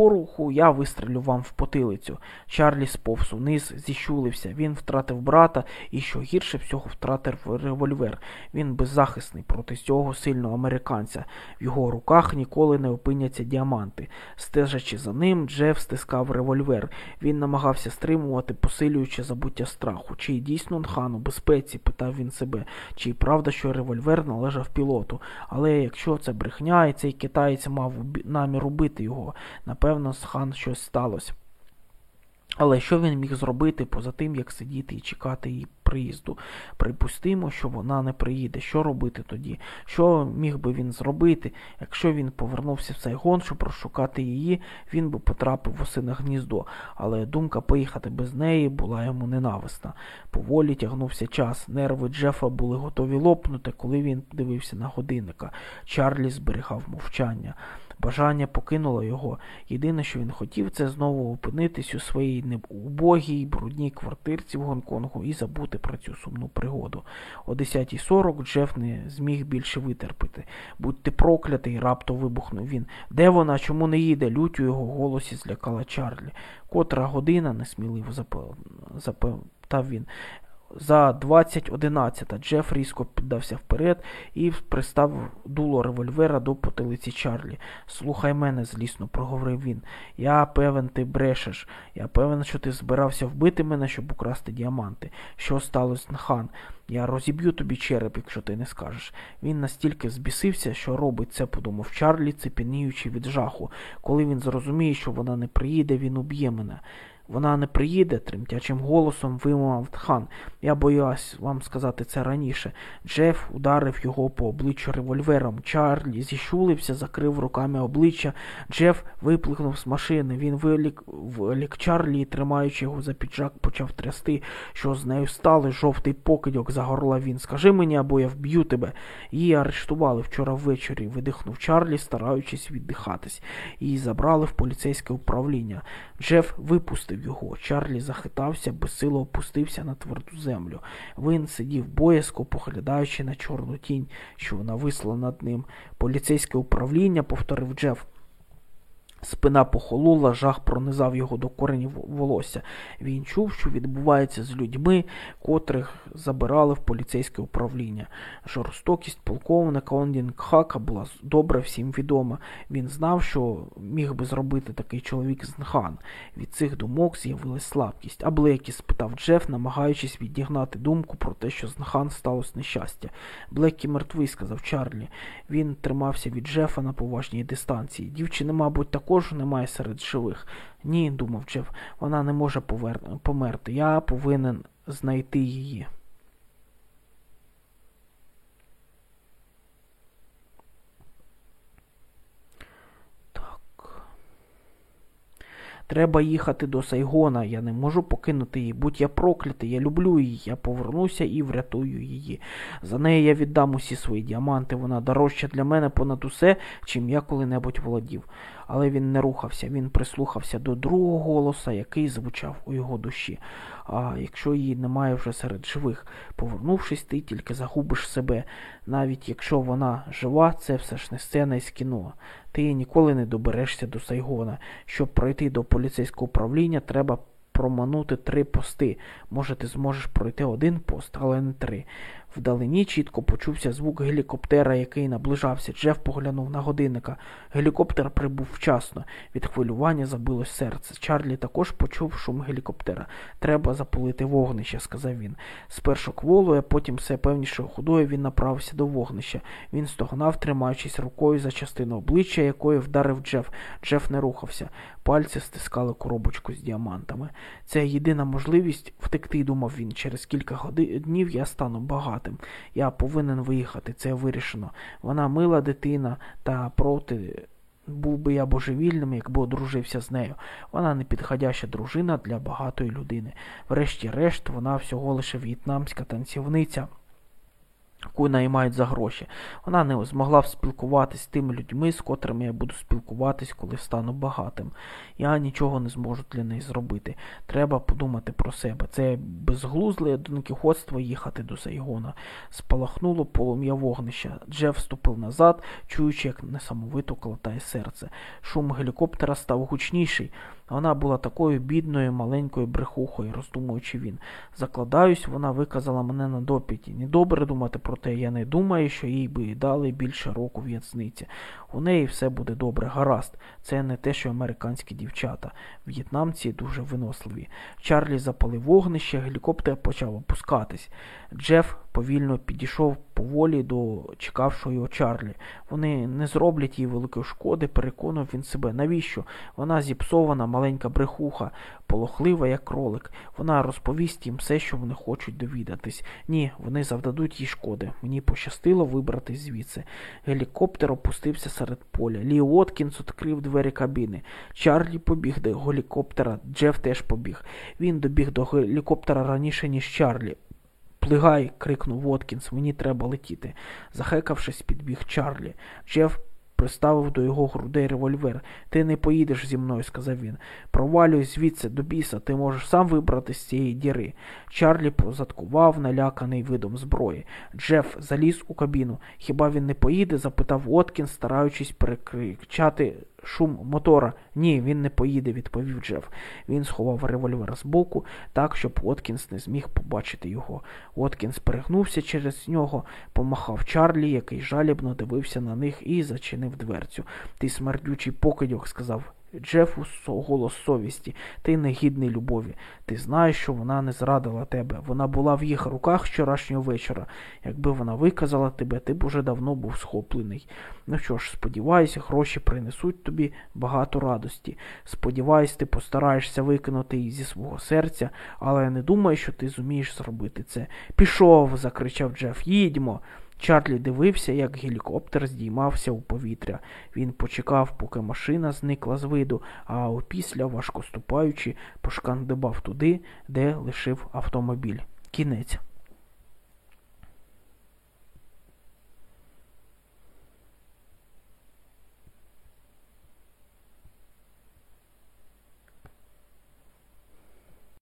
поруху я вистрелю вам в потилицю. Чарлі сповз униз, зіщулився. Він втратив брата і, що гірше всього, втратив револьвер. Він беззахисний проти цього сильного американця. В його руках ніколи не опиняться діаманти. Стежачи за ним, Джеф стискав револьвер. Він намагався стримувати, посилюючи забуття страху. Чи дійсно хан у безпеці? питав він себе. Чи правда, що револьвер належав пілоту? Але якщо це брехня, і цей китаєць мав намір убити його, напевно, з хан щось сталося. Але що він міг зробити поза тим, як сидіти і чекати її приїзду? Припустимо, що вона не приїде. Що робити тоді? Що міг би він зробити? Якщо він повернувся в Сайгон, щоб розшукати її, він би потрапив в осине гніздо. Але думка поїхати без неї була йому ненависна. Поволі тягнувся час. Нерви Джефа були готові лопнути, коли він дивився на годинника. Чарлі зберігав мовчання. Бажання покинуло його. Єдине, що він хотів, це знову опинитись у своїй убогій, брудній квартирці в Гонконгу і забути про цю сумну пригоду. О 10.40 Джеф не зміг більше витерпити. Будьте проклятий, раптом вибухнув він. Де вона? Чому не їде? Лють у його голосі злякала Чарлі. Котра година, несміливо запитав він. За 20.11 Джеф різко піддався вперед і пристав дуло револьвера до потилиці Чарлі. Слухай мене, злісно проговорив він. Я певен, ти брешеш. Я певен, що ти збирався вбити мене, щоб украсти діаманти. Що сталося, хан? Я розіб'ю тобі череп, якщо ти не скажеш. Він настільки збісився, що робить це, подумав Чарлі, цепеніючи від жаху. Коли він зрозуміє, що вона не приїде, він уб'є мене. Вона не приїде, тремтячим голосом вимовив хан. Я боюсь вам сказати це раніше. Джеф ударив його по обличчю револьвером. Чарлі зіщулився, закрив руками обличчя. Джеф виплигнув з машини. Він вилік вилік Чарлі, тримаючи його за піджак, почав трясти. Що з нею стало? Жовтий покидьок загорла він. Скажи мені, або я вб'ю тебе. Її арештували вчора ввечері, видихнув Чарлі, стараючись віддихатись. Її забрали в поліцейське управління. Джеф випустив його. Чарлі захитався, безсило опустився на тверду землю. Він сидів боязко, поглядаючи на чорну тінь, що нависла над ним. Поліцейське управління, повторив Джеф. Спина похолола, жах пронизав його до коренів волосся. Він чув, що відбувається з людьми, котрих забирали в поліцейське управління. Жорстокість полковника Ондінгхака була добре всім відома. Він знав, що міг би зробити такий чоловік з Нхан. Від цих думок з'явилась слабкість. А Блекі спитав Джеф, намагаючись відігнати думку про те, що з Нхан сталося нещастя. Блекі мертвий, сказав Чарлі. Він тримався від Джефа на поважній дистанції. Дівчини, мабуть, також також немає серед живих. Ні, думав Джеф, вона не може повер... померти. Я повинен знайти її. Треба їхати до Сайгона, я не можу покинути її. Будь я проклятий, я люблю її, я повернуся і врятую її. За неї я віддам усі свої діаманти, вона дорожча для мене понад усе, чим я коли-небудь володів. Але він не рухався, він прислухався до другого голоса, який звучав у його душі. А якщо її немає вже серед живих, повернувшись, ти тільки загубиш себе. Навіть якщо вона жива, це все ж не сцена із кіно. Ти ніколи не доберешся до Сайгона. Щоб пройти до поліцейського управління, треба проманути три пости. Може, ти зможеш пройти один пост, але не три. Вдалині чітко почувся звук гелікоптера, який наближався. Джеф поглянув на годинника. Гелікоптер прибув вчасно. Від хвилювання забилось серце. Чарлі також почув шум гелікоптера. Треба запалити вогнище, сказав він. Спершу кволою, а потім все певнішою ходою він направився до вогнища. Він стогнав, тримаючись рукою за частину обличчя, якою вдарив Джеф. Джеф не рухався. Пальці стискали коробочку з діамантами. Це єдина можливість втекти, думав він. Через кілька днів я стану багатим. Я повинен виїхати, це вирішено. Вона мила дитина, та проти. Був би я божевільним, якби одружився з нею. Вона непідходяща дружина для багатої людини. Врешті-решт, вона всього лише в'єтнамська танцівниця. Яку наймають за гроші. Вона не змогла спілкуватися з тими людьми, з котрими я буду спілкуватись, коли стану багатим. Я нічого не зможу для неї зробити. Треба подумати про себе. Це безглузле донкіхотство їхати до Сайгона. Спалахнуло полум'я вогнища. Джеф вступив назад, чуючи, як несамовито колотає серце. Шум гелікоптера став гучніший. Вона була такою бідною, маленькою брехухою, роздумуючи він. Закладаюсь, вона виказала мене на допіті. Недобре думати про те, я не думаю, що їй би дали більше року в'язниці. У неї все буде добре, гаразд. Це не те, що американські дівчата. В'єтнамці дуже виносливі. Чарлі запалив вогнище, гелікоптер почав опускатись. Джеф повільно підійшов поволі до чекавшого його Чарлі. Вони не зроблять їй великої шкоди, переконав він себе. Навіщо? Вона зіпсована, маленька брехуха, полохлива, як кролик. Вона розповість їм все, що вони хочуть довідатись. Ні, вони завдадуть їй шкоди. Мені пощастило вибратись звідси. Гелікоптер опустився серед поля. Лі Уоткінс відкрив двері кабіни. Чарлі побіг до гелікоптера, Джеф теж побіг. Він добіг до гелікоптера раніше, ніж Чарлі. Плигай, крикнув Воткінс, мені треба летіти. Захекавшись, підбіг Чарлі. Джеф приставив до його грудей револьвер. Ти не поїдеш зі мною, сказав він. Провалюй звідси до біса, ти можеш сам вибрати з цієї діри. Чарлі позадкував, наляканий видом зброї. Джеф заліз у кабіну. Хіба він не поїде? запитав Откін, стараючись перекричати шум мотора. Ні, він не поїде, відповів Джеф. Він сховав револьвер з боку, так, щоб Уоткінс не зміг побачити його. Уоткінс перегнувся через нього, помахав Чарлі, який жалібно дивився на них, і зачинив дверцю. Ти смердючий покидьок, сказав. Джефу голос совісті, ти негідний любові. Ти знаєш, що вона не зрадила тебе. Вона була в їх руках вчорашнього вечора. Якби вона виказала тебе, ти б уже давно був схоплений. Ну що ж, сподіваюся, гроші принесуть тобі багато радості. Сподіваюсь, ти постараєшся викинути її зі свого серця, але я не думаю, що ти зумієш зробити це. Пішов, закричав Джеф, їдьмо. Чарлі дивився, як гелікоптер здіймався у повітря. Він почекав, поки машина зникла з виду, а опісля, важко ступаючи, пошкандибав туди, де лишив автомобіль. Кінець.